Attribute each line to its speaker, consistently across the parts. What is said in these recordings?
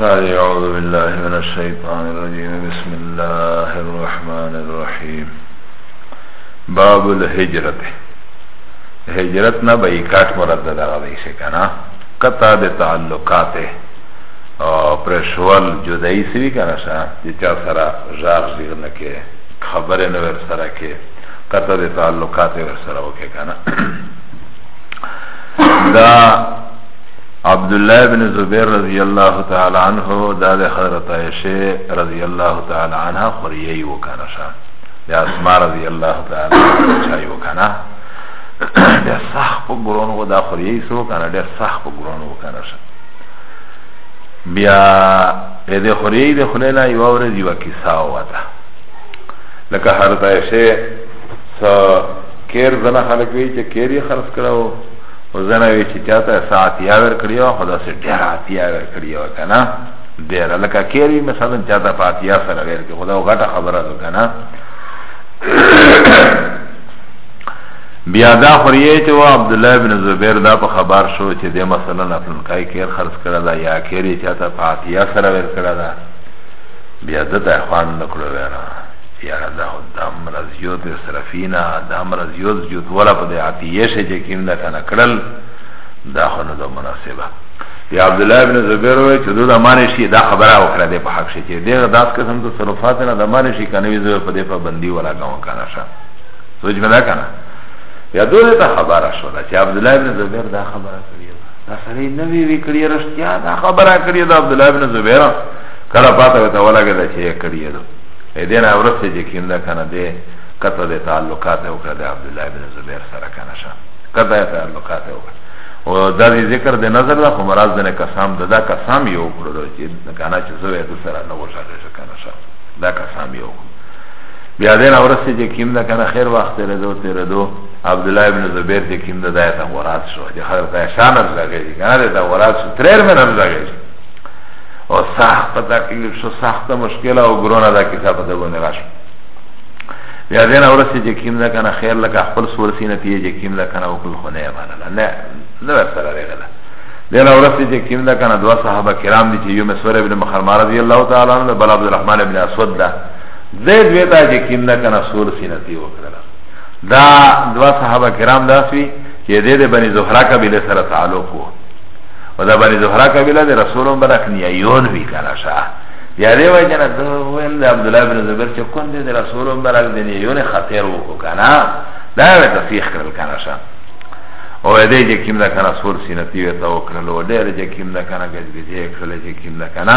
Speaker 1: الثاني أعوذ بالله من الشيطان الرجيم بسم الله الرحمن الرحيم باب الهجرت هجرت نا بایکاټ مراد ده هغه شی کنه قطع د تعلقات پرشول جدائی سوی کنه شا دی چا سرا جاغ زیر نکه خبر نو ور سرا که قطع دی تعلقات ور سرا وکه کنه دا عبداللہ ابن زبیر رضی اللہ تعالی عنہ دا دی حضرت عائشہ رضی اللہ تعالی عنہ خوریئی وکانا شا دی اسما رضی اللہ تعالی عنہ چای وکانا دی سخ پا گرون و دا خوریئی سو کانا دی سخ پا گرون وکانا شا بیا د خوري د خله نه یو ورځ یو کیسه وته لکه هر ځای شي س کیر زنه خلک وی چې کیر یې خرڅ کړو او زنه وی چې چاته ساعت یا ور کړیو خدا سي ډیر اتیا ور کړیو کنه ډیر لکه کیر یې مثلا چاته فاتیا سره ور کې خدا غټه خبره ده کنه بیا دا خوریه چې و عبدالله بن زبیر دا په خبر شو چې دی مثلا افلنکای کیر خرس کرده دا یا کیری چا تا پاتیا سره ویر کرده دا بیا دا تا اخوان نکلو ویرا یارا دا خود دا امر زیوت اصرفینا دا امر زیوت زیوت ولا پا دی عطیه شه چه کم دا کنا کرل دا خونو دا مناسبه دی عبدالله بن زبیر وی چه دو دا مانشی دا خبره وکره دی پا حق شه چه دیغ داس قسم تصرفاتنا دا مانشی کنوی زبیر پا دی پا بندی ولا کمو کانا شا سوچ مې دا کنه یا دوله ته خبره شو چې عبد الله ابن زبیر دا خبره کړی دا سړی نه وی وی کړی رښتیا دا خبره کړی دا عبد الله ابن زبیر کله پاته ته ولاګه دا چې کړی دا اې دې نه ورسې چې کیندا کنه دې کته دې تعلقات او کړه عبد الله ابن زبیر سره کنه شه کته تعلقات او کړه او دا دی ذکر د نظر دا خو مراد نه قسم ده دا قسم یو کړو چې کنه چې زوی د سره نو وشاله کنه شه دا قسم یو کړو بیا دین اورسته چې کیم ده کنه خیر وخت تیر دو تیر دو عبد الله ابن زبیر چې کیم ده دایته ورات شو چې خیر ته شان از لګی کنه ده ورات شو تریر من هم لګی او سخت تکلیف شو سخت مشکل او ګرونه ده کیسه په دغه نه راشه بیا دین اورسته چې کیم ده کنه خیر لکه خپل سور سینه پیې چې کیم ده کنه وکړ خو نه باندې نه نه سره لري دین اورسته چې کیم ده کنه دوا صحابه کرام دي چې یو مسور ابن مخرمه رضی الله تعالی عنہ بل عبد الرحمن ابن اسود ده زید ویتا چې کیندا کنه سول سینتی وکړه دا دوا صحابه کرام داسوی چې دې د بنی زهرا قبیله سره تعلق وو او دا بنی زهرا قبیله د رسول مبارک نیایون وی کنه شا یا دې وای جنا د وین د عبد الله بن زبیر چې کون دې د رسول مبارک د نیایون خطر وو کنه دا وی تصحیح کړل کنه شا او دې چې کیندا کنه سول سینتی ویتا وکړه ډېر چې کیندا کنه ګذبې کړل چې کیندا کنه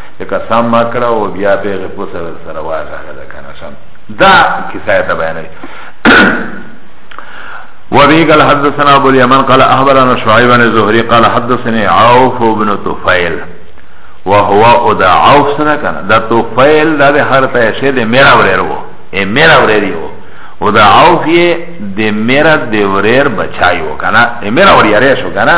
Speaker 1: چې قسم ما کړه او بیا په هغه پوسه ور سره واغه ده کنه شم دا کیسه ته بیانوي وبه قال حدثنا ابو اليمن قال اخبرنا شعيب بن زهري قال حدثني عوف بن طفيل وهو ادا عوف سنا كان دا طفيل دا ده هر تا شه ده میرا ورير وو اے میرا ورير وو ادا عوف یہ ده میرا ده ورير بچائی وو کنا اے میرا ورير شو کنا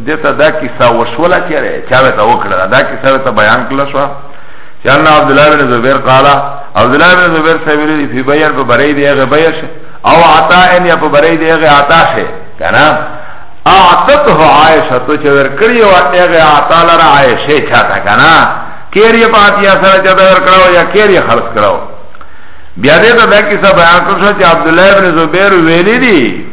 Speaker 1: دیتا دا کسا وشولا چیره چاوه تا وکڑا دا کسا ویتا بیان کلا شوا چه انا عبدالله بن زبیر قالا عبدالله بن زبیر سویلی دی فی بیان پا برئی دی اغی بیش او عطائن یا پا برئی دی اغی عطا شی کنا اعتته عائشہ تو چه ورکڑی و اغی عطا لرا عائشہ چاہتا کنا کیر یہ پاتی اثر چاہتا ورکڑاو یا کیر یہ خلص کراو بیا دیتا دا کسا بیان کلا شوا چه عبدالله بن زبیر ویلی دی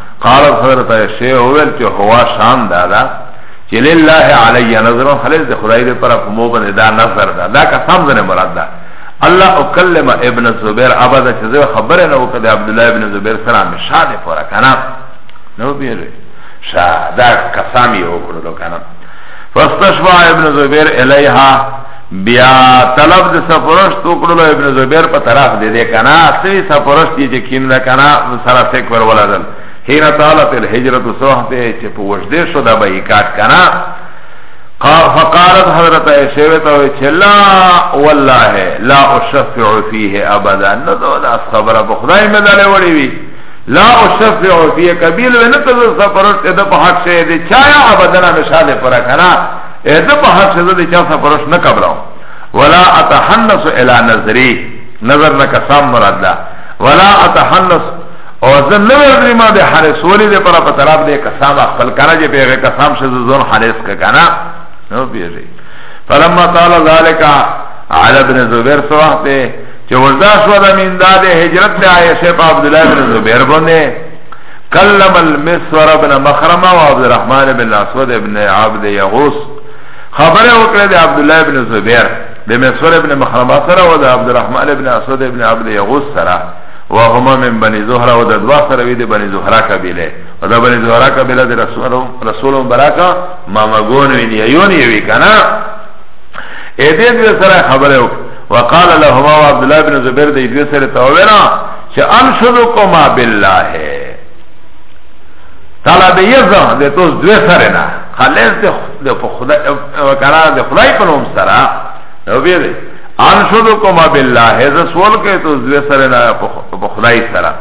Speaker 1: قالت حضرت عائشہ اول چې هوا شان دادا چې لله علی نظر خلص د خدای دې پر کومو باندې دا نظر دا دا قسم نه مراد دا الله اکلم ابن زبیر ابدا چې زه خبره نه وکړه عبد الله ابن زبیر سره مشاده پورا کنه نو بیره شا دا قسم یې وکړلو کنه فاستشفع ابن زبیر الیها بیا طلب د سفرشت وکړلو ابن زبیر په طرف دی دی کنا اصلی سفرشت یې چې کیم ده کنا سره سیک ور ولدل حین طالت الهجرت صحبه چې په وجدې شو دا به کاټ کنا فقالت حضرت عائشہ وتو چې لا والله لا اشفع فيه ابدا نو دا خبره په خدای مې دلې وړي وی لا اشفع فيه قبيل ونتذ سفرت د په حق شه دي چایا ابدا مشاله پر کنا اذا په حق څه د چا سره پرش نه کبرم ولا اتحنس الى نظری نظر نه قسم مراد ده ولا اتحنس او زه نه ورځي ما به حارس ولې ده پر په طرف دې قسم خپل کنه چې پیغه قسم شه زون حارس ک کنه نو پیږي فلما قال ذلك على ابن زبير سوحته چې وردا شو د مين ده هجرت له عائشه په عبد الله بن زبير باندې کلم المسور ابن مخرمه و عبد الرحمن ابن اسود ابن عبد یغوس خبر وکړه د عبد الله ابن زبیر د مسور ابن مخرمه سره و د عبد الرحمن ابن اسود ابن عبد یغوس سره و هما من بنی زهره و د دوا سره وی د بنی زهره قبیله و د بنی زهره قبیله د رسول رسول مبارکا مامگون وینی یون یوی کنا ایدین دو سره خبره وکړه وقال لهما عبد الله بن زبیر د دې سره تویرا چه انشدکما بالله تعالی ده یزم ده توز دوی سره نه خالص ده وکرا ده خدای پنوم سره نو بیده انشدکما بالله ده سوال که توز دوی سره نه پا خدای سره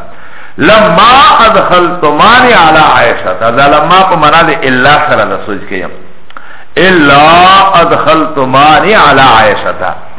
Speaker 1: لما ادخلتمانی علی عائشة ده لما پا منا ده الا سره ده سوچ که الا ادخلتمانی علی عائشة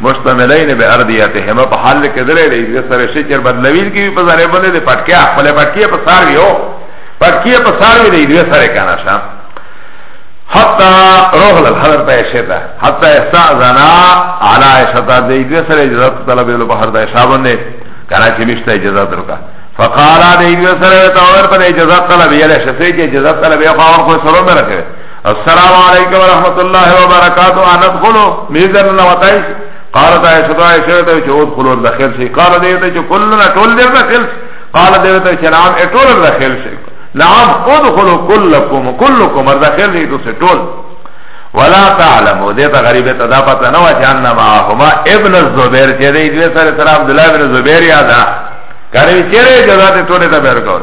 Speaker 1: مشتملین به اردیاتهما په حال کې درې دی د سره شي چې بدلویل کې په ځای باندې د پټکیا خپل پټکیا په سار ویو پټکیا په سار وی دی د سره کنه شا حتا روح له حضرت عائشہ ته حتا استعذنا علی عائشہ ته د سره اجازه طلب له بهر د عائشہ باندې کنه چې مشته اجازه درکا فقال د سره ته اور پر اجازه طلب یې له شفیع اجازه طلب یې خو خو سره نه راکړي السلام علیکم ورحمت الله وبرکاته ان ادخلو میزن نه وتای قالت عائشہ عائشہ ته چې اود خلور داخل شي قال دې ته چې کلنا ټول دې داخل شي قال دې ته چې نام ټول داخل شي نعم ادخلو كلكم كلكم داخل دې ته ټول ولا تعلم دې ته غریبه ته دا پته نه و چې ان ما هما ابن الزبير چې دې دې سره سره عبد الله ابن زبير یادا کاری چیرې جزا ته ټول ته بیر کول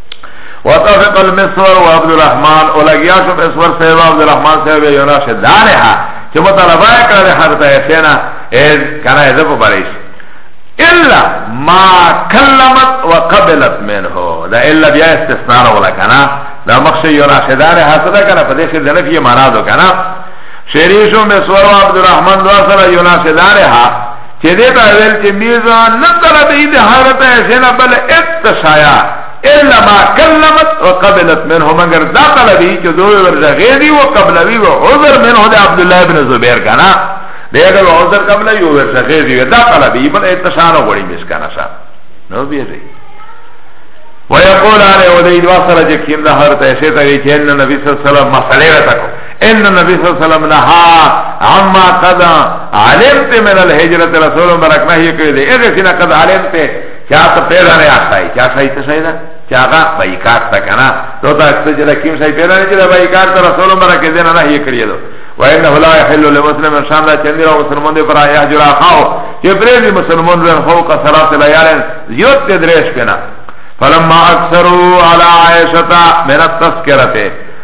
Speaker 1: وطفق المسور و عبدالرحمن و لگیا شو مسور صاحب و عبدالرحمن صاحب یونا شدانه ها چه مطالبه کرده حضرت حسینا از کنا ازه پو بریش الا ما کلمت و قبلت منه دا الا بیا استثنان ولا کنا دا مخش یونا شدانه ها صدا کنا پده خیر دنفی مانا دو کنا شریشو مسور و عبدالرحمن دو سر یونا شدانه ها چه ده باویل چه میزان نقل دی ده حضرت حسین بل اتشایا الا ما کلمت وقبلت منه مگر دا قلبی چه دوی ورزغی دی و قبلوی و عذر منه ده عبدالله ابن زبیر کنا ده اگر عذر قبلوی و ورزغی دی دا قلبی بل اتشانو گوڑی میز کنا سا نو بیده ويقول عليه ودي دواسر جكين ده حضرت حسین تغی چه ان نبی صلی اللہ علیہ وسلم مسئلے رتکو ان النبي صلى الله عليه وسلم نهى عما قد علمت من الهجرة رسول مبارک نهي کړی دی هغه سینا قد علمت چا ته پیدا نه آسای چا سای ته سای ده چا هغه بایکاټ تا کنه تو تا څه جره کیم سای پیدا نه کړی بایکاټ ته رسول مبارک دې نه نهي کړی دی وانه لا يحل لمسلم ان شاء الله چندر او مسلمان دی پر آیا جرا خاو چې پرې دی مسلمان رن خو کا صلات لیالن زیوت ته درش کنا فلما اکثروا على عائشه من التذکرته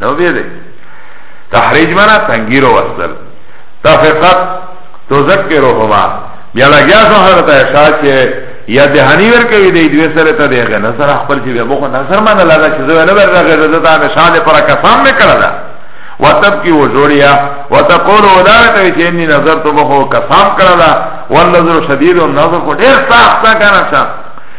Speaker 1: نو بیده تحریج منا تنگیرو وصل تفقت تذکرهما بیا لگیا سو حضرت عشاء چه یا دهانی ورکوی دی دوی سره تا دی غی نصر اخبر چه بیا بخو نصر مانا لادا چه زوی نبر را غیر دتا نشان دی پر کسام نکرده و تب کی و جوڑیا و تقول و دارتوی چه انی نظر تو بخو کسام کرده والنظر شدید و نظر خو دیر ساختا کانا شان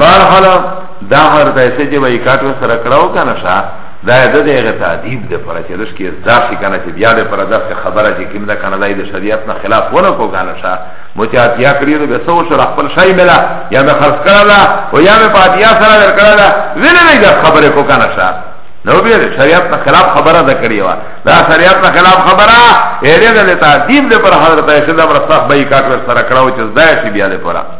Speaker 1: بار حالا دا هر دایسه چې وای کاټو سره کړهو کنه شا دا د دې غ تعذيب د پر چې رش کې ارزاف کنه چې بیا د پر د خبره چې کیند کنه دای د شریعت نه خلاف ونه کو کنه شا متعات یا کړی نو به سو شر خپل شای ملا یا به خرج کړه او یا به پاتیا سره ور کړه ویل نه دا خبره کو کنه شا نو به شریعت نه خلاف خبره ده کړی وا دا شریعت نه خلاف خبره اې دې د تعذيب د پر حضرت ایشد امر صاحب بای کاټو سره کړهو چې دای شي بیا د پر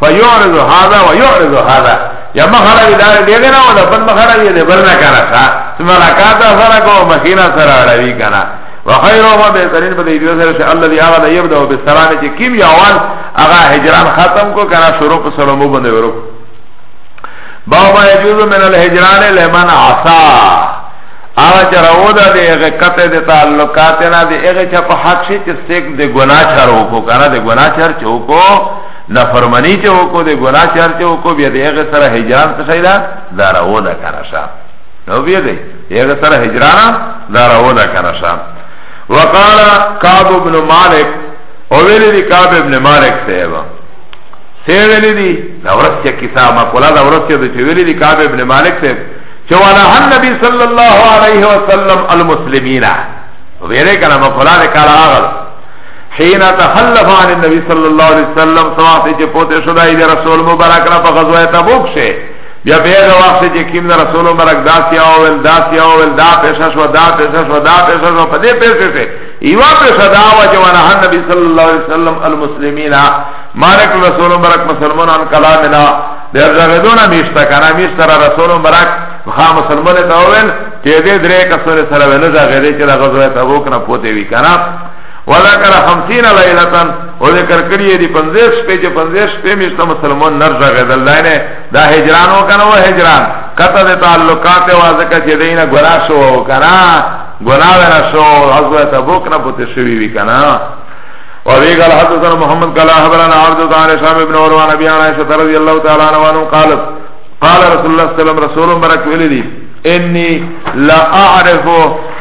Speaker 1: فیعرض هذا ویعرض هذا یا مخرا وی دار دیگه نا و دا پن مخرا وی دی برنا کنا سا سملاکاتا سرا کو مخینا سرا روی کنا وخیر ما بهترین په دې دیو سره چې الله دی هغه د یبدا او بالسلام چې کیم یوان هغه هجران ختم کو کنه شروع په سره مو باندې ورو بابا یجوز من الهجران لمن عصا هغه چې راو ده د هغه کته د تعلقات نه د هغه چې په حق شي چې سیک د ګناه چارو کو کنه د ګناه چار چوکو نفرمانی چه وکو ده گناه چار چه وکو بیا ده اغی سر حجران سخی ده دارو ده کنشا نو بیا ده اغی سر حجران دارو ده کنشا وقال قاب ابن مالک اوویلی دی قاب ابن مالک سیبا سیویلی دی ده ورس چه کسا ما قولا ده ورس چه ده چه ویلی دی قاب ابن مالک سیب چه وانا هن نبی صلی اللہ علیہ وسلم المسلمین ویلی کنا ما قولا ده کالا آغل حين تخلف عن النبي صلى الله عليه وسلم سواء چې پوتې شو دای رسول مبارک نه په غزوه تبوک شه بیا به هغه وخت چې کیم نه رسول مبارک داسې او ول داسې او ول دا پیسې شو دا پیسې شو دا پیسې شو په دې پیسې شه ایو پیسې دا و چې ونه نبی صلی الله علیه وسلم المسلمین مالک رسول مبارک مسلمانان کلامنا در جگه دونه میشته کنه میشته رسول مبارک خا مسلمان ته وویل چې دې درې کسونه سره ونه ځای چې د غزوه تبوک نه پوتې وی کنه وذکر خمسین لیلتن او ذکر کریه دی پنزیش پی چه پنزیش پی میشتا مسلمان نرزا غید اللہ نے دا حجرانو کنا و حجران قطع دی تعلقات وازکا چه دینا گناہ شو و کنا گناہ وینا شو عضو تبوک نا پوتی شوی وی کنا وابي قال حدثنا محمد قال اخبرنا عبد عن هشام بن عروه عن ابي عائشه رضي الله تعالى عنها قالت قال رسول الله صلى الله عليه وسلم رسول برك ولدي اني لا اعرف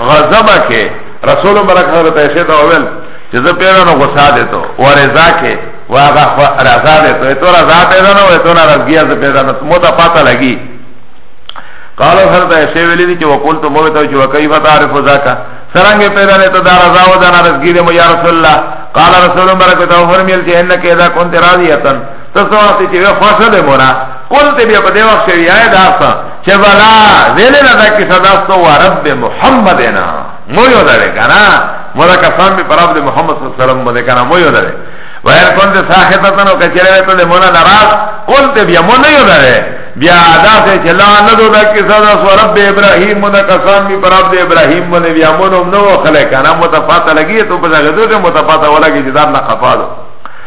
Speaker 1: غضبك رسول مبارک حضرت عائشہ ته وویل چې زه پیرانو غصه دي ته او رضا کې واغه رضا دي ته تو رضا پیدا نه وې تو نه رضګیا زه پیدا نه مو ته پاته لګي قال حضرت عائشہ ویلي دي چې وقول ته مو ته چې وکيف تعرف ذاك سرنګ پیدا نه ته دا رضا و دا نه رضګی دې مو یا رسول الله قال رسول مبارک ته فرمایل چې انک اذا كنت راضیه تاسو وخت چې خوښه ده مورا قلت بیا په دې وخت شوی آیا دا چه بلا ویلی نا دا کسا داستو و رب محمد نا مویو داره کنا مودا کسان بی پر عبد محمد صلی اللہ علیہ وسلم بوده کنا مویو داره و هر کنت ساختتن و کچره ویتو ده مونا نراز قلت بیا مو نیو داره بیا ادا سے چلا ندو دا کسا دا سو رب ابراہیم مودا کسان بی پر عبد ابراہیم بوده بیا مونو منو خلق کنا متفاتا لگی تو پس اغدو ده متفاتا ولگی جدار نا خفادو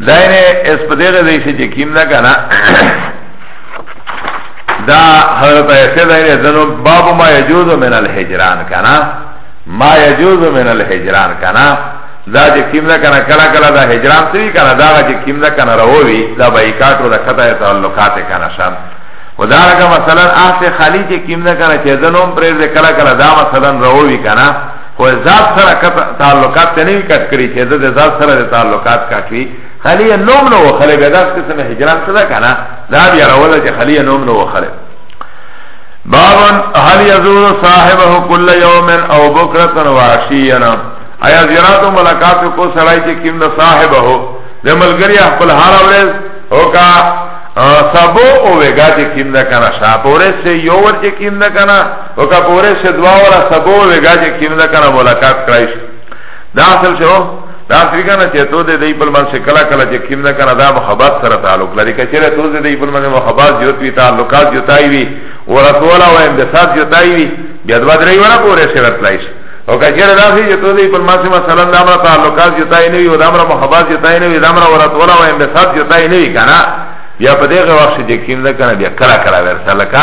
Speaker 1: داینه اس په دغه ځای کې چې کیم نه کنه دا حضرت ایسه داینه دنو باب ما یجوز من الهجران کنه ما یجوز من الهجران کنه دا چې کیم نه کنه کلا کلا دا هجران سری کنه دا چې کیم نه کنه راووي دا بایکاټ ولا کته تعلقات کنه شان ودارکه مثلا احسه خالی چې کیم نه کنه چې دنو پرې کلا کلا دا مثلا راووي کنه و ذات سره تعلقات ته نه کټ کړی چې د ذات سره د تعلقات کټوي خلی نوم نو خلی به داس قسم هجران څه کنه دا بیا راول چې خلی نوم نو خلی باب هل يزور صاحبه كل يوم او بكره وعشيا ایا زیارت و ملاقات کو سړای چې کیم د صاحبه د ملګری خپل هر ورځ او کا سبو او وګا چې کیم نه کنه شاپوره سه یو ور چې کیم نه کنه وکا پوره شه دوا ولا سبو وګا چې کینه دا کنه ملاقات کړای شي دا اصل شو دا اصل کنه چې تو دې دې بل من شه کلا کلا چې کینه کنه دا محبت سره تعلق لري کچره تو دې دې بل من محبت جوتوي تعلقات جوتای وي ورسوله او امدسات جوتای وي بیا دوا درې ورا پوره شه راتلای شي او کچره دا چې تو دې بل من شه مثلا دا امر تعلقات جوتای نه وي او دا امر محبت جوتای نه وي دا امر ورسوله او امدسات جوتای نه وي کنه بیا په دغه وخت کې کینه کنه بیا کلا کلا ورسره لکه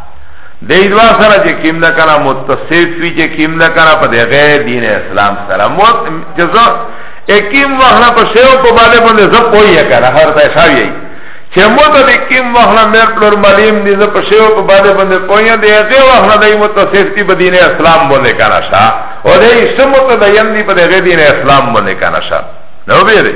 Speaker 1: دی دوا سره چې کیم نه کنه متصف وی چې کیم نه کنه په دغه دین اسلام سره مو چې زه اکیم وحنا په شیو په باندې باندې زه پوی کنه هر ته شاوی چې مو ته اکیم وحنا مې پلور ملیم دې زه په شیو په باندې باندې پوی دی هغه وحنا دی متصف دی په دین اسلام باندې کنه شا او دې سمو ته د یم دی په دغه دین اسلام باندې کنه شا نو بیره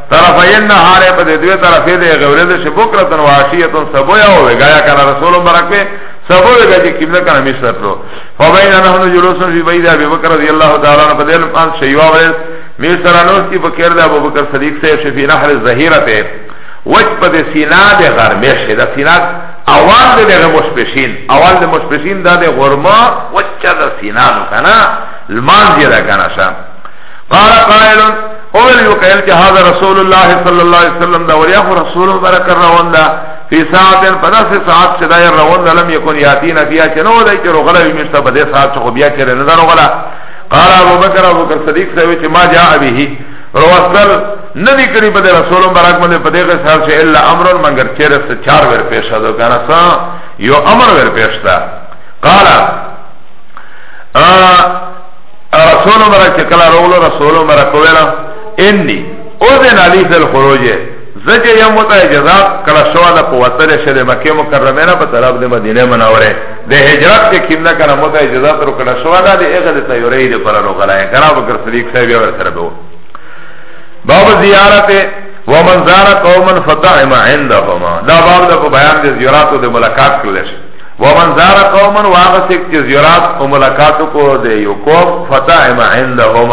Speaker 1: طرفین نهار په دې دوه طرفې دې غوړې دې شبکرتن واشیتن سبویا او وګایا کنه رسول مبارک په سبو وګا چې کیمله کنه مشرت لو فبین انه جلوس فی بید ابي بکر رضی الله تعالی عنہ په دې لپان شیوا ورس می سره نو سی بکر د ابو بکر صدیق صاحب شفی نهر الظهیره ته وچ په دې سینا دې غرمه شه د سینا اول دې دغه مشپشین اول دې مشپشین د غرمه وچ د سینا نو کنه لمان دې را کنه شه قال قائل اول یو قائل کہ هذا رسول الله صلی الله علیه وسلم دا ولیا خو رسول برکر روان دا فی ساعت پدا سے ساعت سے دایر روان دا لم یکن یاتینا فیا چنو دا چی رغلا بیمشتا پدے ساعت چخو بیا چی رنزا رغلا قال ابو بکر ابو بکر صدیق سوی چی ما جا ابیهی روستل ندی کری پدے رسول براک مندے پدے کے ساعت سے اللہ امرن منگر چیر سے چار ور پیشا دو کانا سا یو امر ور پیشتا قال آه رسول عمر چې کله رغلو رسول عمر کولا انی اذن علی فی الخروج زجه یم وتا اجازه کله شو د قوتل شه د مکه مکرمه نه په طرف د مدینه منوره د هجرت کې کیمنا کنه مو ته اجازه تر کله شو دا د هغه د تیورې د پر نو غلای کرا بکر صدیق صاحب یې ور سره بو باب زیارت و من زار قوما فطعم عندهما دا باب د بیان د زیارت او د ملاقات کله ومن زار قوما واغه سک چې زیارت او ملاقات کو دی یو قوم فتائم عندهم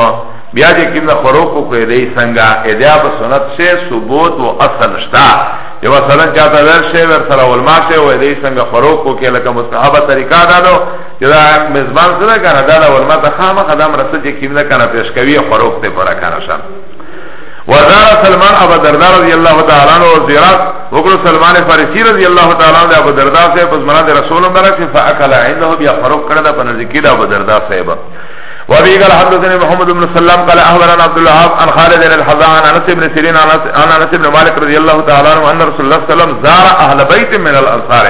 Speaker 1: بیا چې کوم خروق کو دی څنګه ادا په سنت سے ثبوت او اصل شتا یو مثلا چاته ور شی ور سره علماء ته وې دی څنګه خروق کو کې لکه مستحبه طریقہ دا نو چې دا میزبان سره کنه دا علماء ته خامخ دم رسې چې کوم نه کنه پیش کوي خروق ته پر کنه شم وزار سلمان ابو دردا رضی اللہ تعالی عنہ زیارت وکړو سلمان فارسی رضی اللہ تعالی عنہ ابو دردا سے پس مراد رسول اللہ رکھ فاکل عنده بیا فرق کړه د پنځ کې د ابو دردا صاحب وابي قال حدثنا محمد بن سلام قال اخبرنا عبد الله عن خالد بن الحذاء عن انس بن سيرين عن انس بن مالك رضي الله تعالى عنه ان رسول الله صلى الله عليه وسلم زار اهل بيت من الانصار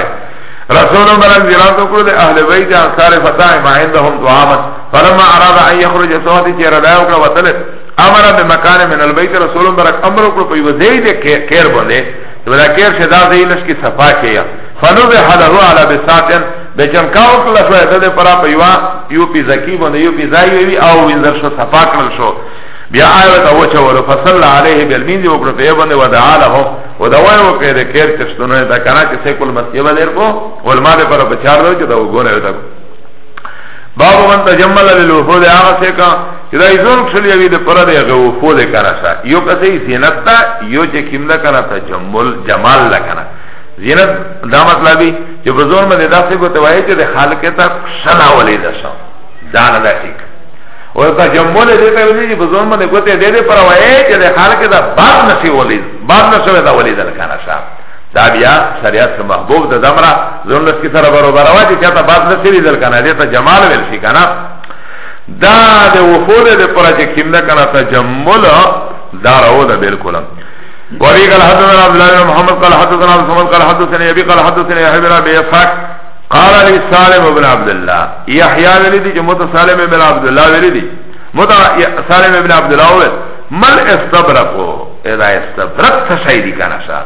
Speaker 1: رسول الله برک زیارت وکړو د اهل بیت انصار فتاه ما عندهم طعاما فلما اراد ان يخرج سواد چې رضا وکړه وتل امر به مکان من البيت رسول برک امر کو په وزي دې کېر باندې ولا کېر شه دا زي لش کی صفا کیا فنو به حله على بساتن به چم کاو کله شو دې پرا په یو یو پی زکی باندې یو پی زای وی او وینځر شو صفا کړل شو بیا آیت او چا ور فصل علیه بالمین دی وکړه په باندې ودعا له او دا وای او کړه کېر چې ستونه دا کنه چې سیکول مسیبه لرکو ولما دې پر بچار لو چې دا وګوره وتا باب من تجمل للوفود آغا سیکا چه دا ایزون کسلی اوی ده پر ده غوفود کنا شا یو کسی زینت تا یو چه کم ده کنا تجمل جمال ده کنا زینت دا مطلبی چه بزور من ده داستی کو توائی چه ده خالق تا کسلا ولی ده شا دانا ده ایک و تجمل ده تا ولی چه بزور من ده کو ته ده ده پر وائی چه ده خالق تا باد نسی ولی باد نسی ولی ده کنا شا دا بیا شریعت سے محبوب دا دمرا زون لس کی سر برو بروا چی چاہتا باز نسیلی دل کنا دیتا جمال ویل شی کنا دا دا وفود دا پرا چی کم دا کنا تجمل دا رو دا بلکلا وابی قال حدثنا عبدالله بن محمد قال حدثنا عبد الصمد قال حدثنا ابي قال حدثنا يحيى بن ابي اسحاق قال لي سالم بن عبد الله يحيى ولدي جو مت سالم بن عبد الله ولدي مت سالم بن عبد الله مل استبرقو اذا استبرقت شيء دي كان شاء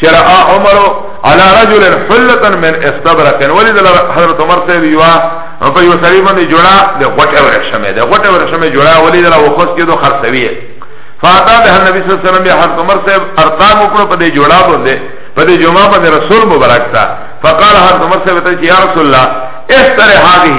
Speaker 1: چرا عمر على رجل حلتا من استبرق ولید حضرت عمر سے یوا په یو سری باندې جوړا د غټه ورشمه د غټه ورشمه جوړا ولید له وخت کې دو خرڅوي فاتا به نبی صلی الله علیه وسلم حضرت عمر سے ارقام وکړو په دې جوړا باندې په دې جمعه باندې رسول مبارک تا فقال حضرت عمر سے وته یا رسول الله استر هذه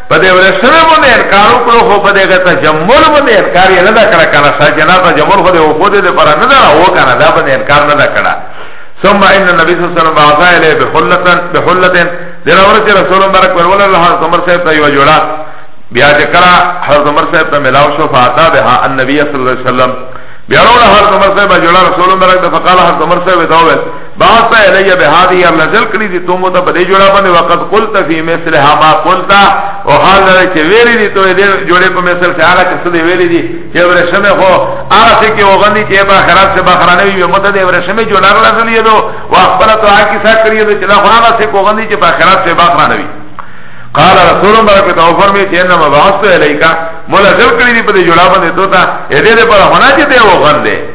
Speaker 1: په دې ورسره باندې انکار وکړو خو په دې غته جمهور باندې انکار یې نه کړ کنه سجنا ته جمهور خو دې وفود دې پر نه درا و کنه دا باندې انکار نه کړ ثم ان النبي صلى الله عليه وسلم بعث اليه بحلتن بحلتن دې ورته رسول الله برک ورول الله عمر صاحب ته یو جوړا بیا چې کرا حضرت عمر صاحب ته ملاو شو فاتا به النبي صلى الله عليه وسلم بیا ورول حضرت عمر صاحب جوړا رسول الله برک فقال حضرت عمر صاحب ته بعث الیه بهذه ام نزل کړی دي تو مو ته په دې جوړه باندې وقت قلت فی مثلها ما قلت او حال لري چې ویری دي ته دې جوړې په مثل څه هغه څه دی ویری دي چې ورشمه خو هغه څه کې وغندي چې به خراب څه بخرانه وي مو ته دې ورشمه جوړ راغلا سلی دو واخبره تو هغه څه کړی دي چې لا خو هغه څه وغندي چې به خراب څه بخرانه وي قال رسول الله برکت او فرمی چې انما بعثت الیک مولا ذکر کړی دي په دې جوړه باندې تو ته دې دې پر هونه چې دې وغندې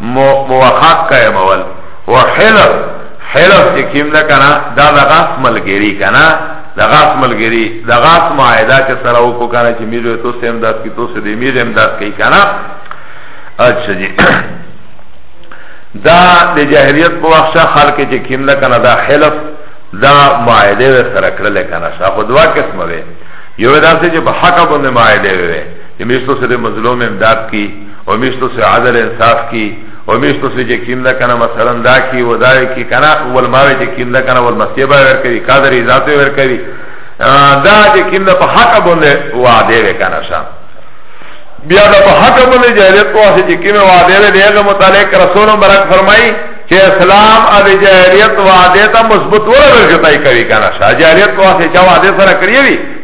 Speaker 1: موخاق قائمول و حلف حلف چه کم ده کنا دا دا غاس ملگری کنا دا غاس ملگری دا غاس معایده چه سراو کو کنا چه میرو تو سه امداد کی تو سه دی میر امداد کی کنا اچھا جی دا د جاهلیت په وخت خلک چې کیم نه کنه دا حلف دا معاهده و سره کړل کنه شاخو دوا قسمه وي یو داسې چې په حق باندې معاهده وي چې مشتو سره مظلوم امداد کی و میشتو سه عدل انصاف کی و میشتو سه چه کم ده کنه مثلا دا کی و دا کی کنه اول ماوی چه کم ده کنه
Speaker 2: اول مسیبه ورکوی قادر
Speaker 1: ایزاتو ورکوی
Speaker 2: دا چه کم ده پا حق
Speaker 1: بنده وعده وی کنه شا بیا دا پا حق بنده جهلیت کو آسی چه کم وعده وی
Speaker 2: دیگه متعلق رسول برک فرمائی چه اسلام اد جهلیت وعده
Speaker 1: تا مثبت ورد شتای کوی کنه شا جهلیت کو آسی چه وعده سره کریوی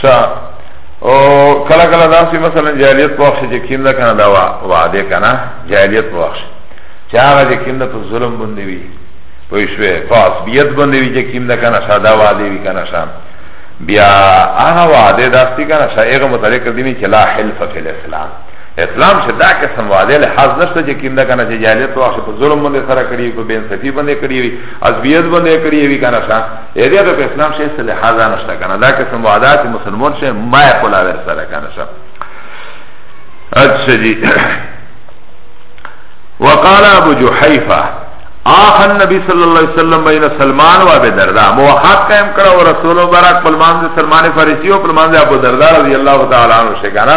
Speaker 1: شا او کلا کلا داسی مثلا جالیت په وخت چې کینده کنه دا وعده کنه جالیت په وخت چې هغه چې کینده په ظلم باندې وي په شوه په عصبیت باندې وي چې کینده کنه ساده وعده وي کنه شام بیا هغه وعده داستی کنه شایغه متعلق دیني چې لا حلف فی الاسلام اسلام چې دا قسم وعده له حاضر نشته چې کینده کنه چې جالیت په وخت په ظلم باندې سره کړی په بے انصافی باندې کړی از بیز بنده کریه بی کنه شا ایده اگر که اسلام شیست لحاظا نشتا کنه دا کسی معادات مسلمون شه ما اقول آور سره کنه شا اچھا جی وقال ابو جحیفہ آخ النبی صلی اللہ علیہ وسلم بین سلمان و ابو دردا موحد قائم کرا و رسول و براک پلمان سے سلمان فارسی و پلمان سے ابو دردا رضی اللہ تعالی عنہ شکانا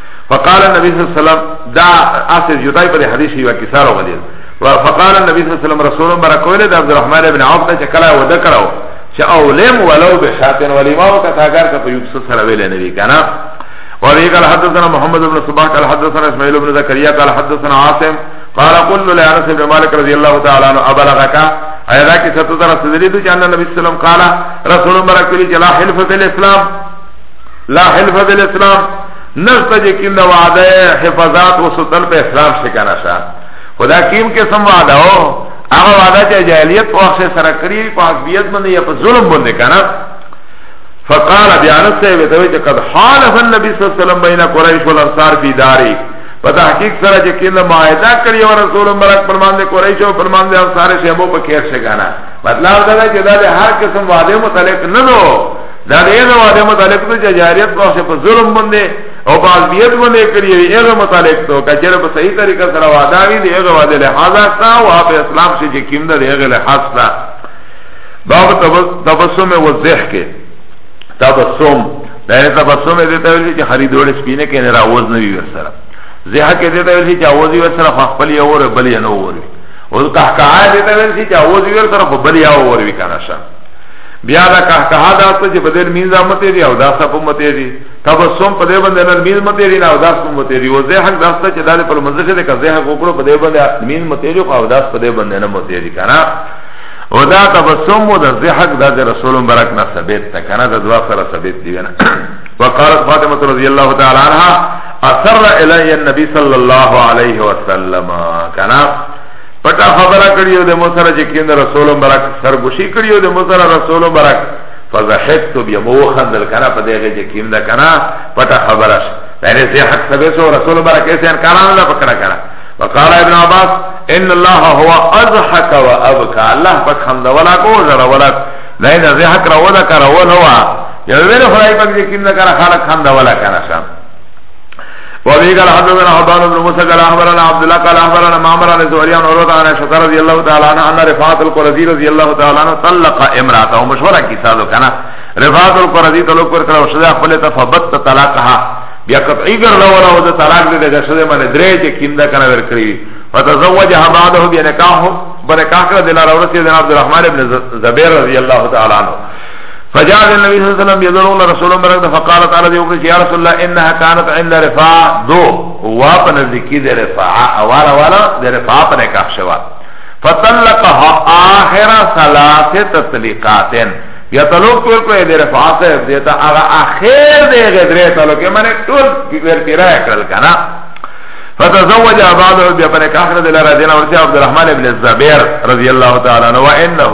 Speaker 1: فقال النبي صلى الله عليه وسلم دا اسه جدای په حدیث یو کیسه راغلی فقال النبي صلى الله عليه وسلم رسول برکوله د عبد الرحمن ابن عوف ته کلا و ذکرو چې اولم ولو بشاتن ولیما وکتا اگر که په یو څه سره ویل نه وی کنه وابي قال حدثنا محمد بن صباح قال حدثنا اسماعيل بن زكريا قال حدثنا عاصم قال قل لانس بن مالك رضي الله تعالى عنه ابلغك ايضا كي ستذكر سيدنا النبي صلى الله عليه وسلم قال رسول الله صلى الله عليه وسلم حلف بالاسلام لا حلف بالاسلام نشتا جه کم دا وعده حفظات و سطل پا اسلام شکانا شا خدا کم قسم وعده ہو اغا وعده چه جاہلیت پا اخش سرکری پا حسبیت بنده یا پا ظلم بنده کانا فقال بیانت سے بتوی چه قد حالف النبی صلی اللہ علیہ وسلم بین قریش والانصار فی داری په تحقیق سره چې کله معاهده کړی او رسول مبارک فرمان دې قریش او فرمان دې انصار شیبو په کېر شګانا مطلب دا چې دا هر قسم وعده متعلق نه نو دا د هغه واده متعلق ته چې جاریت په وخت په ظلم باندې او په عذیت باندې کړی وي هغه متعلق ته کچره په صحیح طریقه سره واده وي د هغه واده له حاضر تا او په اسلام شي چې کیند د هغه له حاصل تا باب تبسم او ضحک تبسم دا نه تبسم دې ته ویل چې خرید وړ سپینه کې نه راوځ نه وي سره ضحک دې ته ویل چې اوځ وي سره خپل یو ور بل نه ووري او قهقه دې ته ویل چې اوځ وي سره خپل یو ووري کنه شه بیا دا قهقه دا څه چې په دې مين ځم ته دی او دا څه په مته دی تبسم په دې باندې نن مين مته دی نه او دا څه مته دی او زه حق دا څه چې دا په منځ کې د کزه حق وکړو په دې باندې مين مته دی او دا څه په دې باندې نه مته دی کنه او دا تبسم او دا زه حق دا رسول مبارک نه ثابت تا کنه دا دوا سره ثابت دی نه وقالت فاطمه رضی الله تعالی عنها اثر الی النبي صلی الله علیه وسلم کنه پټا خبره کړیو د مو سره چې کیند رسول مبارک سرګوشي کړیو د مو سره رسول مبارک فضحکت بیا مو خندل کنه په دغه چې کیند کنه پټا خبره یعنی زه حق سبه سو رسول مبارک یې انکاران لا پکړه کړه وقال ابن عباس ان الله هو اضحك وابكى الله پاک حمد ولا کو زړه ولا نه نه زه حق راولا کرا ولا یو ویل خدای پاک دې کیند کنه خلق حمد ولا کنه شام وابي قال حدثنا حبان بن موسى قال اخبرنا عبد الله قال اخبرنا معمر عن زهري عن عروه عن عائشه رضي الله تعالى عنها ان رفاعه القرظي رضي الله تعالى عنه طلق امراته مشهوره قصه ده كان رفاعه القرظي طلق پر کړه شذا خپل تفبت طلاقها بیا قطعی ګر نو راو ده طلاق دې ده شذا من درې چې کیندا کنه ور کړی فتزوجها بعده بنکاح بنکاح کړه دلاره ورته عبد الرحمن ابن زبير رضي الله تعالى عنه فجعل النبي صلى الله عليه وسلم يدعو لرسول الله فقال تعالى دي وقت يا رسول الله انها كانت عند رفاعه دو واپ نزدیکی دے رفاعه اوالا والا دے رفاعه پر نکاح شوا فطلقها آخر ثلاث تطليقات یا طلوق پر کو دے رفاعه صاحب دیتا اغا آخر دے غدرے طلوق من ټول پر پیرا کړل کنا فتزوج بعضه بیا پر نکاح دے لرا دینا ورسی عبد الرحمن ابن الزبير رضی اللہ تعالی عنہ وانه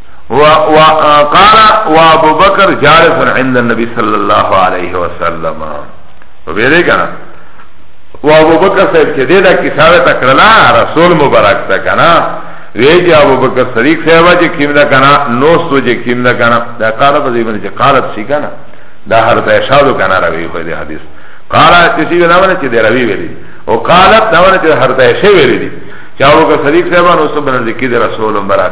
Speaker 1: وقال وابو بکر جالس عند النبي صلى الله عليه وسلم وبيده کنا وابو بکر صاحب چه ده ده کساوه تکرلا رسول مبارک تا کنا ویجی ابو بکر صدیق صاحب چه کم ده کنا نوستو چه کم ده کنا ده قال فضیبن چه قالت سی کنا ده هر تیشادو کنا روی خوی ده حدیث قالا چسی وی نوانا چه ده روی ویلی او قالت نوانا چه هر تیشه ویلی چه ابو بکر صدیق صاحب نوستو بنزکی ده رسول مبارک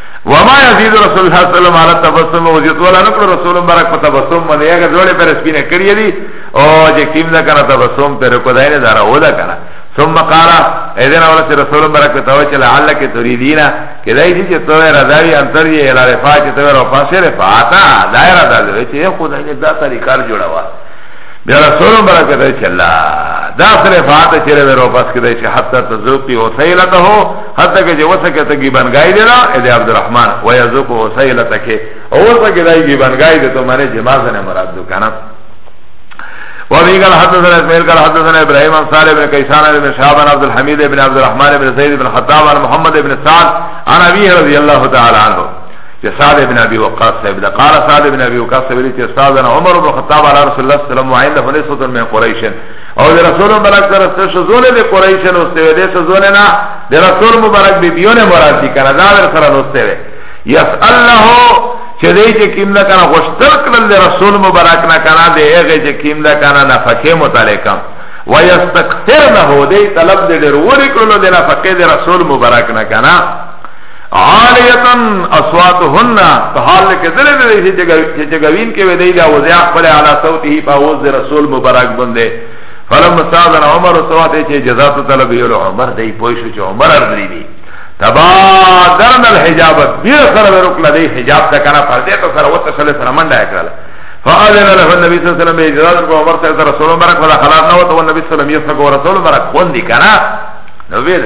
Speaker 1: وما يزيد رسول الله صلى الله عليه تبسم وزيت ولا نکړو رسول مبارک په تبسم باندې هغه جوړه پر سپینه کړی دی او چې کیم دا کنه تبسم پر کو دای نه دارا ودا کنه ثم قال اذن اول سے رسول مبارک تو چې لعلک تريدینا کدای چې تو رضاوی انتر یې اله رفاعت تو ورو پاسه رفاعت دایره دا چې خدای دې دا طریقار جوړا وا بیا رسول برکه دی چې لا دا سره فاته چې له روپس کې دی چې حتی تزوقي وسیلته حتی کې وسکه ته ګیبنګای دی دا د عبدالرحمن و یزوق وسیلته کې او وسکه دی ګیبنګای دی ته معنی جماز نه مراد دو کنه وابي قال حدثنا اسماعيل قال حدثنا ابراهيم عن صالح بن كيسان بن شهاب عن عبد الحميد بن عبد الرحمن بن زيد بن خطاب عن محمد بن سعد عن ابي رضي الله تعالى عنه چې سعد ابن ابي وقاص صاحب دا قال سعد ابن ابي وقاص ویلي چې استاد انا عمر بن الخطاب على رسول الله صلى الله عليه وسلم وعند فنسوت من قريش او د رسول مبارک سره څه شزونه د قريش نو استوي د شزونه نه د رسول مبارک به بیونه مراد دي کنه دا در سره نو استوي يسأل له چې دې چې کیم نه کنه غوښتل کړل د رسول مبارک نه کنه دې هغه چې کیم نه کنه نه فکه متعلقم ويستكثرنه دې طلب دې ډېر ورکړل د نه فکه د رسول مبارک نه کنه عالیتن اصواتهن په حال کې دلې دلې چې چې چې غوین کې وې دی دا وزیا خپل اعلی صوت هی په اوز رسول مبارک باندې فلم ساذن عمر صوت چې جزات طلب یو عمر دی پوه شو چې عمر ارلی دی تبادرن الحجاب بیر سره ورکل دی حجاب ته کنه فرض ته سره وته سره سره منډه کړل فاذن له النبي صلی الله علیه وسلم اجازه ورکړه عمر ته رسول مبارک ولا خلاص نه وته نبی صلی الله علیه وسلم یې څنګه رسول مبارک خوندې کنه نو ویل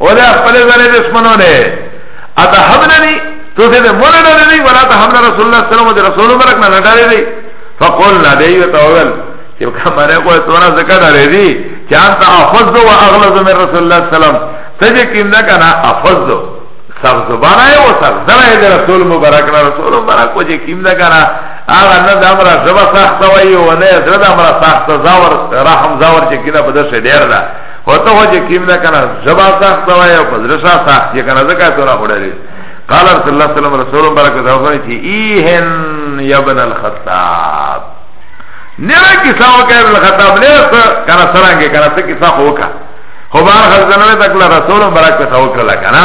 Speaker 1: او ده اخبر زنه دشمنو نه اتا حملنی تو سے ده مولا ڈالی دی ولا تا حمل رسول اللہ صلی اللہ علیہ وسلم ده رسول مبرک نا ڈالی دی فقولنا دیو تاول چه کمانه کوئی تونا زکا ڈالی دی چه انتا افضو و اغلظ من رسول اللہ صلی اللہ علیہ وسلم تجه کم ده کنا افضو سخت زبانه و سخت زنه ده رسول مبرک نا رسول مبرک و چه کم ده کنا آغا نه ده امرا زبا سخت وی و نه زرد امرا سخت زاور رحم زاور چه کنا بدش دیر ده وته هو چې کیم نه کنه زبا سخت وای او پدرسا سخت یې کنه زکه تو نه وړلې قال رسول الله صلی الله علیه وسلم برکت او فرمایي چې ایهن یا ابن الخطاب نه کی ساو کې ابن الخطاب نه کنه سرانګه کنه څه کی ساو وکا خو بار خزانه تکلا رسول برکت او کړه کنه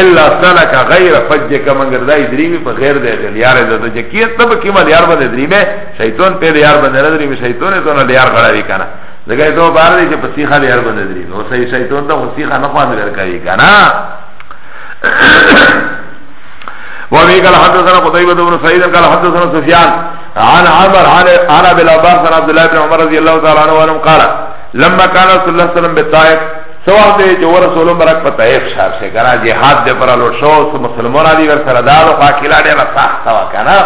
Speaker 1: الا سلک غیر فجک مگر دای دریمی په غیر د غلیار د د جکیت تب کیما لیار باندې دریمه شیطان په لیار باندې نه دریمه شیطان ته نه لیار غړاوی کنه دغه ته بار دی چې په سیخه لیار باندې دریمه او صحیح شیطان ته سیخه نه خواند ورکوي کنه وابي قال حدثنا قتيبة بن سعيد قال حدثنا سفيان عن عمر عن عن ابي العباس عن عبد الله بن عمر رضي الله تعالى عنه قال لما كان رسول الله صلى الله عليه وسلم بالطائف سو وخت چې ورسول مبارک په طائف شهر شي کنه جهاد د پر لور شو سو مسلمانان دی ور سره دالو خوا کلا ډیره سخت وا کنه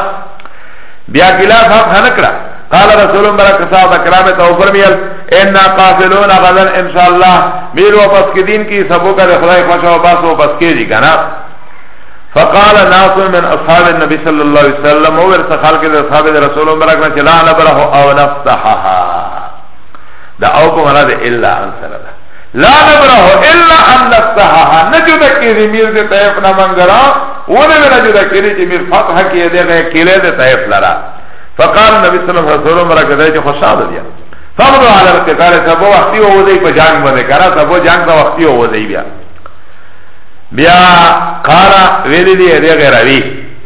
Speaker 1: بیا کلا صاحب هنکړه قال رسول مبارک صاحب کرام ته فرمیل ان قافلون غدا ان شاء الله میر واپس کې دین کی سبو کا خدای خوشا واپس واپس کیږي کنه فقال ناس من اصحاب النبي صلى الله عليه وسلم ورث خلق اصحاب رسول مبارک نه چلا نبره او نفتحها دا او په مراد الا ان سره ده لا نبره الا ان نفتحها نجده کیری میر ده طیف نمانگرا ونه وینا جدا کیری چه میر فتح کیه ده غیر کیلی ده طیف لرا فقال نبی صلی اللہ علیہ وسلم مرا کده چه خوشاد دیا فقدو علی القتال سبو وقتی و وزی پا جنگ بنده کرا سبو جنگ تا وقتی و وزی بیا بیا قارا ویلی دی ده غیر روی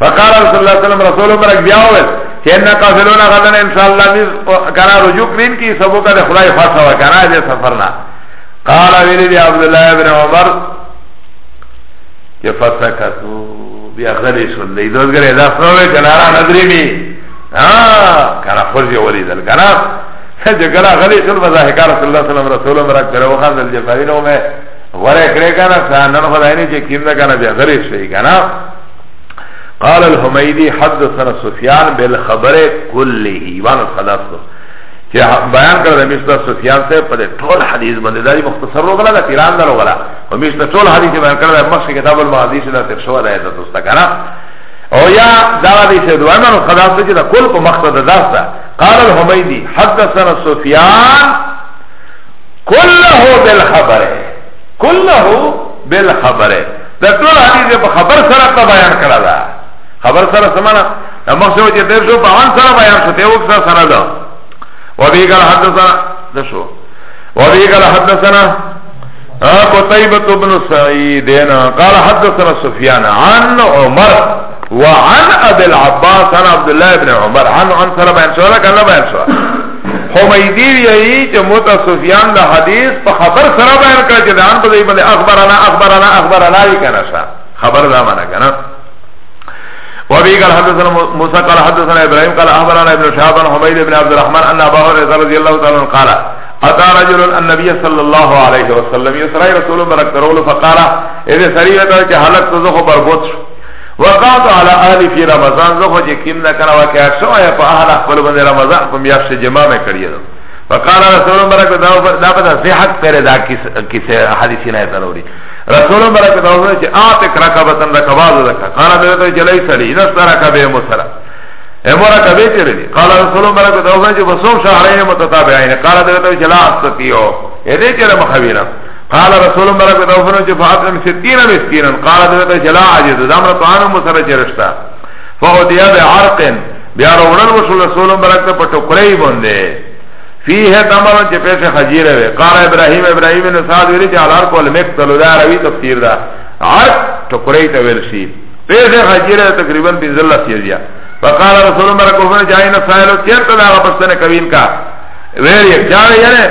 Speaker 1: فقال رسول الله صلی الله علیه وسلم برک بیا وویل چې ان قافلون غدن ان شاء الله مز کرا رجوع کین کی سبو کا خدای خاصه و کرا دې سفر نه قال ویل دی عبد الله ابن عمر چې فسکتو بیا غلی شول دی دوزګره دا سره کنارا نظری می ها کرا خرج ولی دل کرا چې کرا غلی شول مزه کار رسول الله صلی الله علیه وسلم برک کرا وخان دل جفاوی نو مې غره کړه کنه سانن خدای نه چې کیم ده کنه بیا غریب شي کنه قال الحميدي حدثنا سفيان بالخبر كله وان خلاصو چې بیان کړل د مشته سفیان ته په ټول حدیث باندې دای مختصر وګړه د پیران درو ولا او مشته ټول حدیث بیان کړل د مخکې کتاب الماضی چې د تر شو د ایت دوستا کنه او یا دا دې چې دوه نو خدا ته چې د کل په مقصد داستا قال الحميدي حدثنا سفيان کله بل خبره کله بل خبره دا ټول حدیث په خبر سره ته بیان کړه دا خبر سره سمانا دا مخشو چې تیر شو په عام سره بیان شو ته وکړه سره دا وبی قال حدثنا دا شو وبی قال حدثنا قتيبة بن سعيد قال حدثنا سفيان عن عمر وعن ابي العباس عن عبد الله بن عمر عن عن سلمة بن سعيد قال بن سعيد حمیدی ویئی چه موتا سفیان دا حدیث پا خبر سرا بیان کرا چه دان پا دیبن اخبرنا اخبرنا اخبرنا وی کنا شا خبر دا منا کنا وابي قال حدثنا موسى قال حدثنا ابراهيم قال اخبرنا ابن شهاب عن حميد بن عبد الرحمن ان ابا هريره رضي الله تعالى عنه قال اتى رجل النبي صلى الله عليه وسلم يسرى رسول برك رول فقال اذا سريته حالت تزخ بربوت وقعت على اهل في رمضان زه خو یقین نه کنه واقعا شو یا په اهل خپل باندې رمضان په میاشت جمعه مې کړی دا فقال رسول الله برکت دا پر دا په صحت پر دا کس کس حدیث نه ضروري رسول الله برکت دا چې آت کرکبتن رکباز دا قال به ته جلای سړي نه سره کبه مو سره امورا کبه چره دي قال رسول الله برکت دا چې بسوم شهرين متتابعين قال به ته جلا استيو اې دې چره مخویرا قال رسول الله برکت او فرمایي چې فاطمه ستینا مسکینا قال دغه جلا عاجز دامر طعام مسره چرشتا فودیا بعرق بیا رونل رسول رسول الله برکت په ټوکرې باندې فيه تمر چې پیسې خجیره وي قال ابراهيم ابراهيم بن سعد ویل چې الار کول مقتل دا روي تفسیر دا عرق ټوکرې ته ویل شي پیسې خجیره تقریبا 15 لک یې فقال رسول الله برکت او فرمایي چې عین سائل چیرته دا پښتنه کوین کا ویل یې چا یې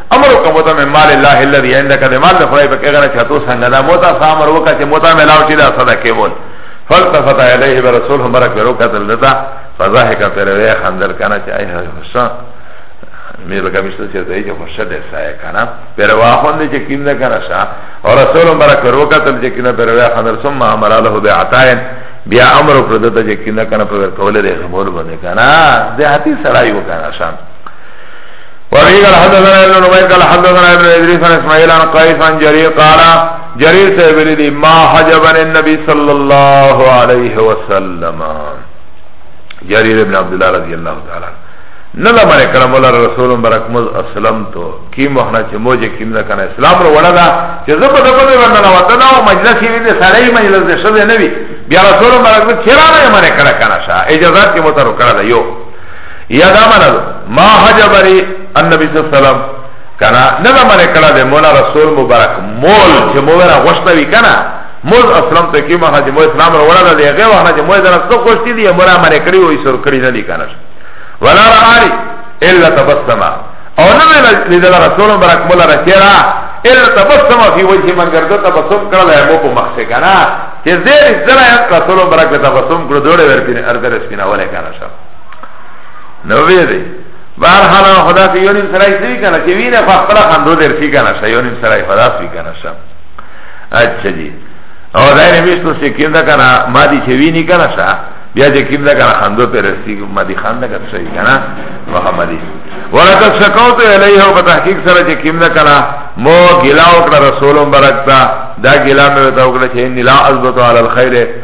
Speaker 1: امر وکړه موتا مې مال الله الذي عندك د مال د خدای په کېغره چاتو څنګه دا موتا سامر وکړه چې موتا مې لاو چې دا صدقه ول فلتفت عليه برسول مبارک ورو قتل دتا فضحك پر وی خندل کنه چې اي حسن مې به کمشته چې ته یې خوشا ده سایه کنه پر واخون دې چې کیم نه کنه شا او رسول مبارک ورو قتل چې کنه پر وی خندل ثم امر له بعطائن بیا امر پر دتا چې کنه کنه پر کول دې خبر باندې کنه دې هتی سړای وکنه شان وابي قال حدثنا ابن نمير قال حدثنا ابن ادريس عن اسماعيل عن قيس عن جرير قال جرير صاحب لي ما حجبن النبي صلى الله عليه وسلم جرير ابن عبد الله رضي الله تعالى عنه نلا مره کرم الله رسول برک مز اسلام تو کی مخنا چې موجه کیم نه کنه اسلام رو وړه دا چې زه په دغه دی ورنه وته دا مجلس یې دې سړی مجلس دې شوه نه وی بیا رسول برک چیرې مره کړه کنه شاه اجازه کې مو تر کړه یو یا دا مانا دو ما حجبری النبی صلی اللہ علیہ وسلم کنا ندا مانا کڑا دے مولا رسول مبارک مول چه مولا غشتا وی کنا موز اسلام تو کی مانا جی مو اسلام رو وڑا دے غیو احنا جی مو دانا تو خوشتی دی مولا مانا کڑی ہوئی سر کڑی ندی کنا شا ولا رآری الا تبسما او ندا لیدل رسول مبارک مولا رسیرا الا تبسما فی وجه من گردو تبسم کرا دے مو پو مخصے کنا چه زیر زرائیت رسول مبارک تبسم کرو دوڑے ورپین اردر اسپینا ولی کنا شا نو وی دی بار حالا خدا که یونیم سرائی سوی کنه که وینه خواه خلا خندو در سی کنه شا یونیم سرائی خدا سوی کنه شا اچھا جی او دائره میشتو سی کم دا کنه ما دی چه وینی کنه شا بیا چې کیم دا کنه خندو پر رسی ما دی خان دا کنه صحیح کنه محمدی ولکه شکوت الیه او تحقیق سره چې کیم دا کنه مو گلا وکړه رسول مبارک تا دا گلا مې وتا وکړه چې ان لا عزبت علی الخير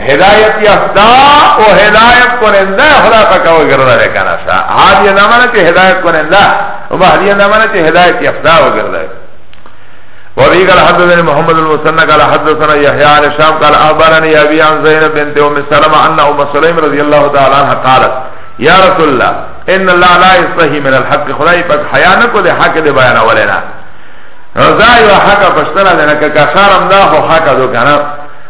Speaker 1: هدایت یافتا او هدایت کننده خدا پکا وګرځول کنه شا هادی نه معنی چې هدایت کننده او مهدی نه معنی چې هدایت یافتا وګرځول وفي قال حدثني محمد المسنى قال حدثنا يحيى عن الشام قال أخبرني أبي عن زينب بنت أم سلمة أن أم سليم رضي الله تعالى عنها قالت يا رسول الله إن الله لا يستحي من الحق خدای پاک حیا نه کو دے حق دے بیان ولینا رضا یو حق پشتنا دے نہ کہ کشارم دا ہو حق دو کنا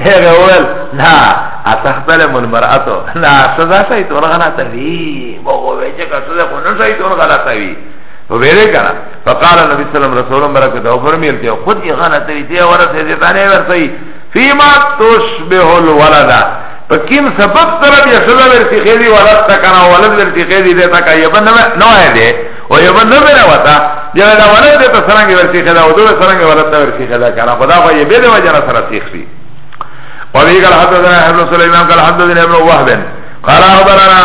Speaker 1: هغه ول نه اتختلم المرأتو نه سزا شای تون غلطه وی بغو وی چه که سزا خونو شای تون غلطه وی ویره کنا فقال نبی سلام رسول برکت او فرمیل که خود ای غلطه وی تیه ورس حضیتانه ورسی فیما تشبه الولده په کیم سبب سره بیا سزا ورسی خیلی ولد تا کنا ولد ورسی خیلی دیتا که یبن نوه ده و یو بند بلا وتا یو دا ولد دې ته سرنګ ورسی خدا او دوه سرنګ ولد ته ورسی خدا کنه خدا خو یې به دې وجه نه سره سیخ شي و وی قال حدثنا ابن سليمان قال حدثنا ابن وهب قال اخبرنا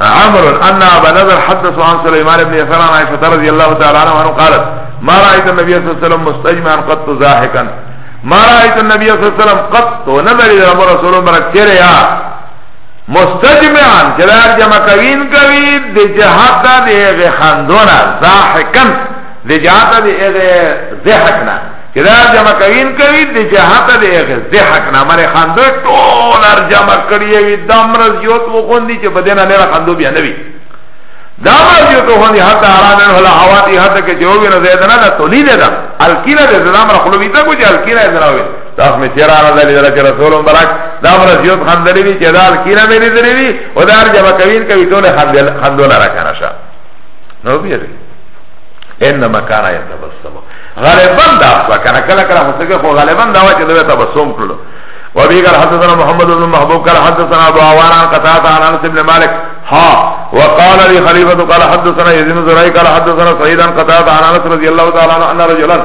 Speaker 1: عمرو ان ابا نذر حدث عن سليمان بن يسار عن عائشه رضي الله تعالى عنها قالت ما رايت النبي صلى الله عليه وسلم مستجمعا قط ضاحكا ما رايت النبي صلى الله عليه وسلم قط نظر الى رسول الله بركته مستجمعا جلال جمع کوین کوي د جهاد د هغه خندونه ضاحکن د جهاد د هغه ضحکنا جلال جمع کوین کوي د جهاد د هغه ضحکنا مره خندو ټول ار جمع کړی وي د امرز یو تو خوندي چې بدنه نه خندو بیا نه وي دا مرز یو تو خوندي حتی ارانه ولا حواتی حتی کې جو وی نه زیدنه ده تولید ده الکینه ده زلام را خلوی تا کو چې الکینه ده تاسو می چیرې را دلی دل چې رسول مبارک دا امر زیوت خندلی وی چې دال کینا مې لیدلی وی او دار جمع کوین کوي ټول خندل خندونه را کنه شه نو بیری انما کان یتبسم غالبا دا وا کنه کله کله مسګه خو غالبا دا وا چې دوی تبسم کړو وابي قال حدثنا محمد بن محبوب قال حدثنا ابو عوان عن قتادة عن انس بن مالك ها وقال لي خليفة قال حدثنا يزيد بن زرعي قال حدثنا سعيد عن قتادة عن انس رضي الله تعالى عنه ان رجلا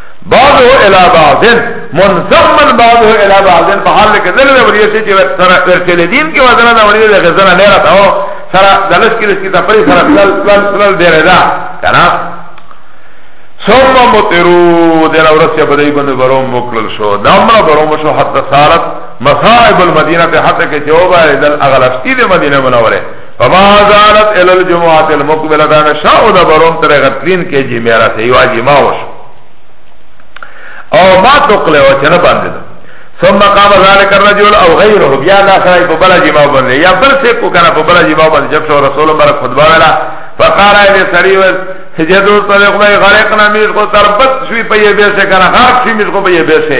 Speaker 1: بعضه الى بعض منظما بعضه الى بعض په حال کې دل ورې چې چې سره ورچلې دین کې وزن دا ورې له غزل نه راته او سره دلس کې لسکی ته پرې سره تل تل تل دې ردا کنه ثم مطرو دل ورسې په دې باندې بروم موکل شو دا امر بروم شو حتی سارت مصائب المدینه ته حتی کې چې وبا دل اغلفتی د مدینه منوره فما زالت الى الجمعه المقبله دا نشاو دا برون تر غتلین کې جی میرا ته یو جما وش او ما تقله او چنه باندې ثم قام ذلك الرجل او غيره بیا لا خای په بل جما باندې یا بل څه کو کنه په بل جما باندې جب شو رسول الله برک خطبه ولا فقال اي سري ول سجدو تل خدای غرق نمیز کو تربت شوی په یبه سے کنه غرق شوی میز کو په یبه سے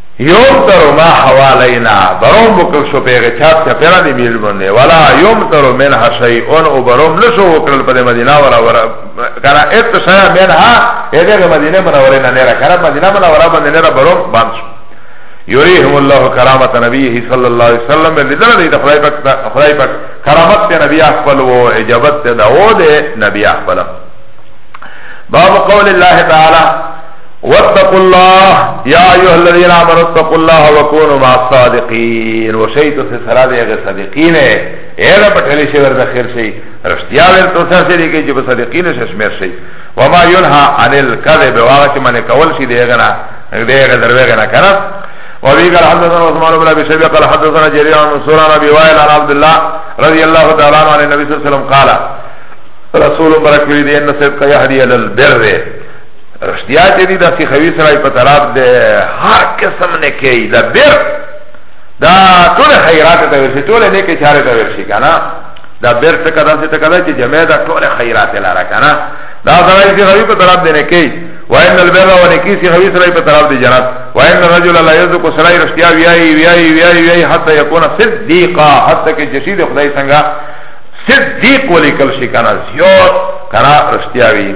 Speaker 1: یمتر ما حوالینا بروم وکل شو پیغه چاپ چا پیرا دی بیل بنده ولا یمتر منها شیئون او بروم نشو وکل پده مدینه ورا ورا کنا ایت شایا منها ایده مدینه منوره ننیرا کنا مدینه منوره بنده نیرا بروم باند شو یوریهم الله کرامت نبیه صلی اللہ علیہ وسلم لدر دی خدای پاک خدای پاک کرامت تے نبی اخبل و عجبت تے دعو دے نبی اخبل باب قول اللہ تعالی واتقوا الله يا ايها الذين امنوا اتقوا الله وكونوا مع الصادقين وشيت في صلاه غير صادقين ايه بتلي شي ورته خير شي رشتيا ورته سره دي کې چې صادقين شي شمیر شي وما ينهى عن الكذب واغت من کول شي دیغه نه دیغه دروغه نه کنه وابي قال حدثنا عثمان بن ابي شيبه قال حدثنا جرير عن منصور عن ابي وائل عن عبد الله رضي الله تعالى عنه عن النبي صلى الله عليه وسلم قال رسول بركه دي ان سبق يهدي الى البر رشتیا چې دی دا سیخوی سرائی پا طرف ده هر قسم نکی ده بیر دا طول خیرات تا ورشی طول نکی چاره تا ورشی کنا دا بیر تکا دا سی تکا دا چه جمعه دا طول خیرات لارا کنا دا سرائی سیخوی پا طرف ده نکی وان البر و نکی سیخوی سرائی پا طرف ده جنت وان رجل لا یزدکو سرائی رشتیا ویائی ویائی ویائی ویائی حتی یکونا صدیقا حتی که جشید خدای سنگا صدیق ولیکل شی کنا زیاد کنا رشتیا ویائی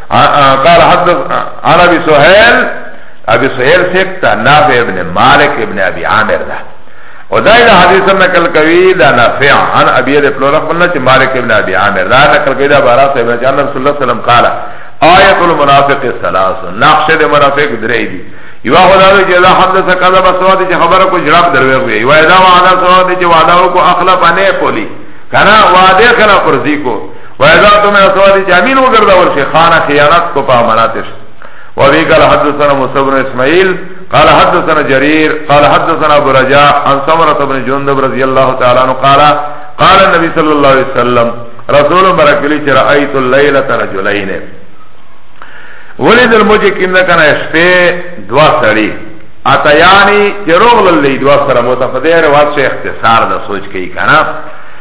Speaker 1: قال حدث عن ابي سهيل ابي سهيل سيبتا نافع ابن مالك ابن ابي عامر ده ودائل حديث نقل كوي ده نافع عن ابي ده پلو رخ بلنا چه مالك ابن ابي عامر ده نقل كوي ده بارا صحيح بنا چه رسول الله صلى الله عليه وسلم قال آية المنافق الثلاث نقش ده منافق درئي دي یو خدای چې دا حدث کذا بسوا دي چې خبره کو جواب دروي یو دا وعده سوا دي چې وعده کو اخلاف نه پولی کنا وعده کنا پرځي کو و اذا تم اسوادی چې امین وګرځول شي خانه خیانت کو په امانت شي و ابي قال حدثنا موسى بن اسماعيل قال حدثنا جرير قال حدثنا ابو رجاء عن سمره بن جندب رضي الله تعالى عنه قال قال النبي صلى الله عليه وسلم رسول برکلی چې رايت الليله رجلين ولید المجه کیندا کنه شپه دوا سړی اتیانی چې روغل لید وا سره متفدیر واسه اختصار د سوچ کوي کنه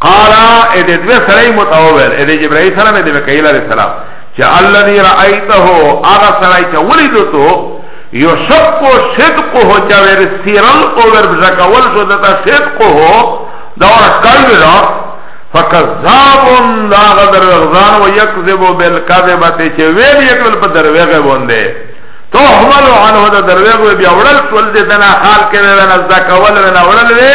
Speaker 1: قال اې دې دوه سره متاول اې دې جبرائیل سلام دې مکائیل علیہ السلام چې الذي رايته هغه سره چې ولیدته یشق صدقه چې ور سیرل او ور بزکول شو دته صدقه دا ور کړو فکذاب لا غدر غزان و یکذب بالکذبه چې ویل یې کول په دروغه باندې تحمل عنه دا دروغه بیا وړل ټول دې دنا حال کې نه زکول نه وړل وی